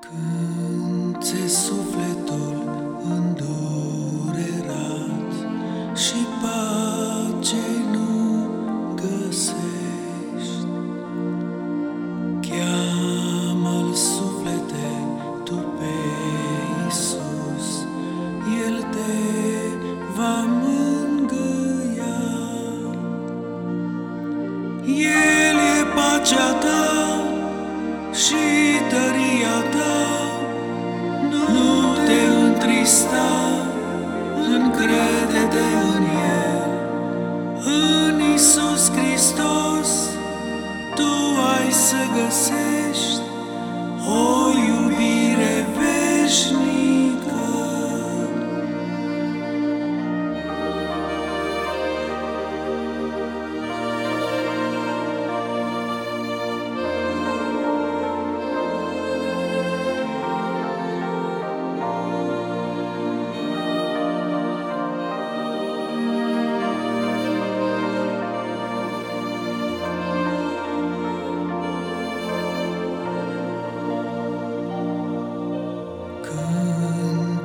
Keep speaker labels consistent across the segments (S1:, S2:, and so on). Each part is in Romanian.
S1: Când ți sufletul îndurerat și pace nu găsești, cheamă-L suflete tu pe Iisus, El te va mângâia. El e pacea ta și tăria ta, te întrista, încrede-te în El. În Isus Hristos tu ai să găsești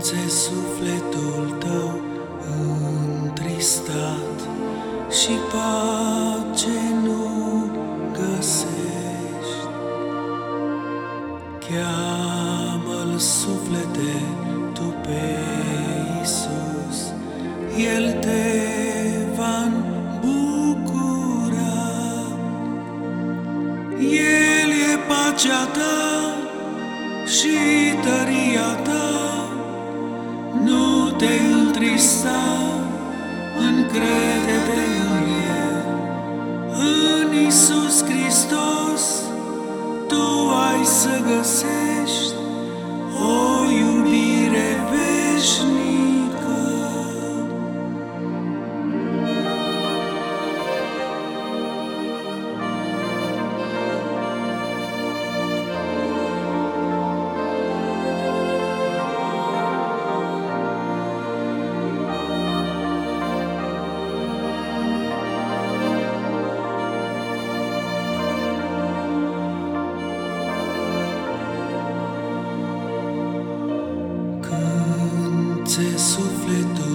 S1: Când ți sufletul tău întristat și pace nu găsești, cheamă-L suflete tu pe Iisus, El te va bucura. El e pacea ta și încrede-te în El. În Isus Hristos tu ai să găsești Când ți sufletul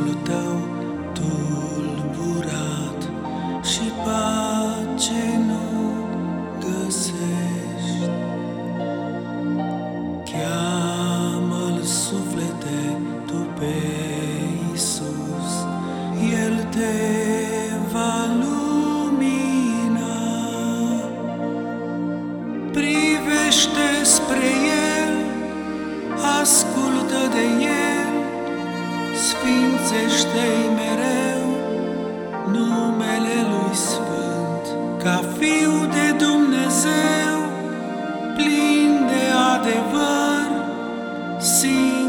S1: numele Lui Sfânt, ca Fiu de Dumnezeu, plin de adevăr, simt